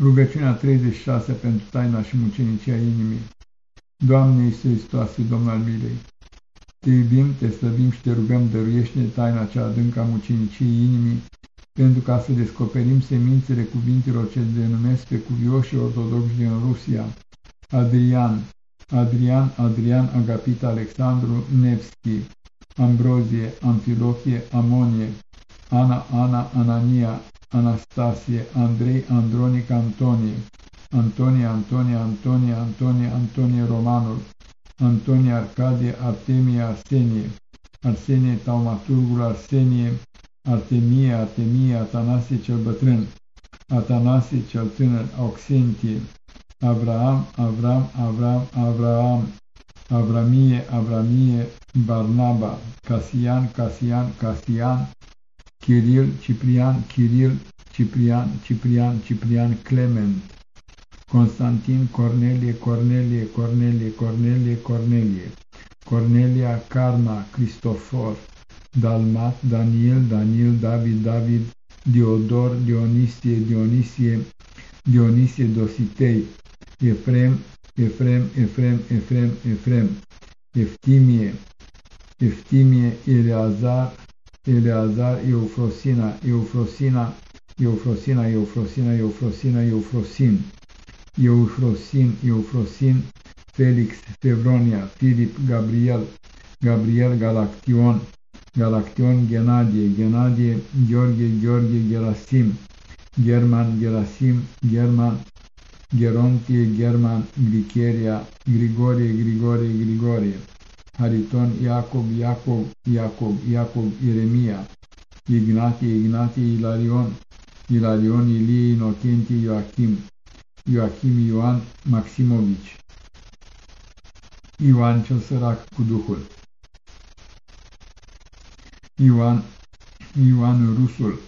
Rugăciunea 36 pentru taina și mucenicia inimii. Doamne Iisus Hristoase, Domn al milei, te iubim, te slăbim și te rugăm, dăruiește-ne taina cea adâncă a muceniciei inimii, pentru ca să descoperim semințele cuvintelor ce denumesc pe cuvioși ortodoxi din Rusia. Adrian, Adrian, Adrian, Agapita, Alexandru, Nevski, Ambrozie, Amfilochie, Amonie, Ana, Ana, Anania, Anastasie, Andrei, Andronic, Antonie, Antonie, Antonie, Antonie, Antonie, Antonie Romanul, Antonie Arcadie, Artemie, Arsenie, Arsenie Taumaturgul, Arsenie, Artemie, Artemie, Atanasie cel bătrân, Atanasie cel tânăr, Auxentie, Abraham, Avram, Avram, Abraham, Avramie, Avramie, Barnaba, Casian, Casian, Casian, Chiril, Ciprian, Chiril, Ciprian, Ciprian, Ciprian, Clement, Constantin, Cornelie, Cornelie, Cornelie, Cornelie, Cornelie, Cornelia, Carna, Cristofor, Dalmat, Daniel, Daniel, David, David, Diodor, Dionisie, Dionisie, Dionisie, Dositei, Efrem, Efrem, Efrem, Efrem, Efrem, Eftimie, Eftimie, Eleazar, Eleazar, Eufrosina, Eufrosina, Eufrosina, Eufrosina, Eufrosina, Eufrosin, Eufrosin, Eufrosin, Felix, Fevronia, Filip, Gabriel, Gabriel, Galaction, Galaction, Genadie, Genadie, Gheorghe, Gheorghe, Gerasim, German, Gerasim, German, Gerontie, German, Glicheria, Grigorie, Grigorie, Grigorie. Hariton, Iacob, Iacob, Iacob, Iacob, Ieremia, Ignatie, Ignatie, Ilarion, Ilarion, Ilie, Inocentie, Ioachim, Ioachim, Ioan, Maximovici, Ioan cel sărac cu Duhul, Ioan, Ioan Rusul,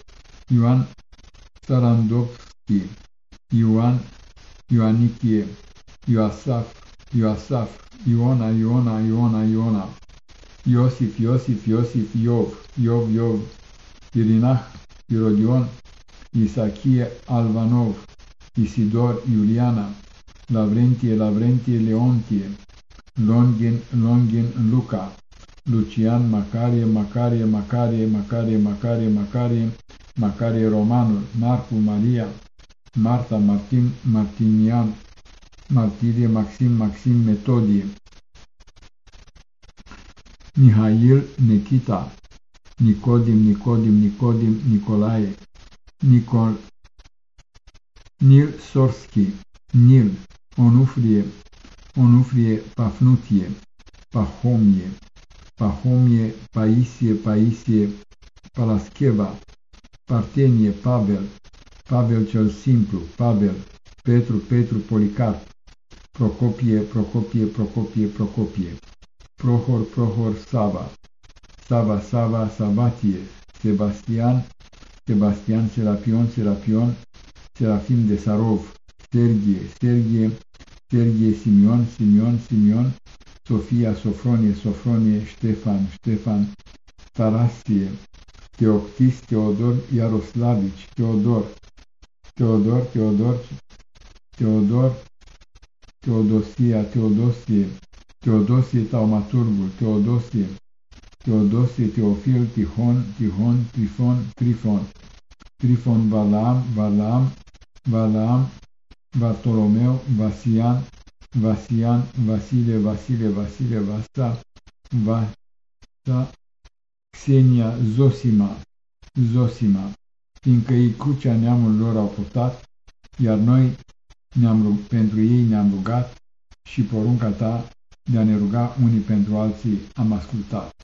Ioan Sarandovski, Ioan Ioanichie, Ioasaf, Ioasaf, Iona, Iona, Iona, Iona, Iosif, Iosif, Iosif, Iov, Iov, Iov, Irinah, Irodion, Isachie, Alvanov, Isidor, Iuliana, Lavrentie, Lavrentie, Leontie, Longin, Longin, Luca, Lucian, Macarie, Macarie, Macarie, Macarie, Macarie, Macarie, Macarie Romanul, Marcu, Maria, Marta, Martin, Martinian, Martirie, Maxim, Maxim, Metodie, Mihail, Nikita, Nicodim, Nicodim, Nicodim, Nicolae, Nicol, Nil Sorski, Nil, Onufrie, Onufrie, Pafnutie, Pahomie, Pahomie, Paisie, Paisie, Palascheva, Partenie, Pavel, Pavel cel simplu, Pavel, Petru, Petru, Policarp, Procopie, Procopie, Procopie, Procopie, Prohor, Prohor, Sava, Sava, Sava, Savatie, Sebastian, Sebastian, Serapion, Serapion, Serafim de Sarov, Sergie, Sergie, Sergie, Simion, Simion, Simion, Sofia, Sofronie, Sofronie, Ștefan, Ștefan, Tarasie, Teoctis, Teodor, Iaroslavici, Teodor, Teodor, Teodor, Teodor, Teodosia, Teodosie, Teodosie Taumaturgul, Teodosie, Teodosie, Teofil, Tihon, Tihon, Trifon, Trifon, Trifon, Balaam, Balaam, Balaam, Bartolomeu, Vasian, Vasian, Vasile, Vasile, Vasile, Vasa, Vasa, Xenia, Zosima, Zosima, fiindcă ei crucea neamul lor au purtat, iar noi ne-am pentru ei ne-am rugat și porunca ta de a ne ruga unii pentru alții am ascultat.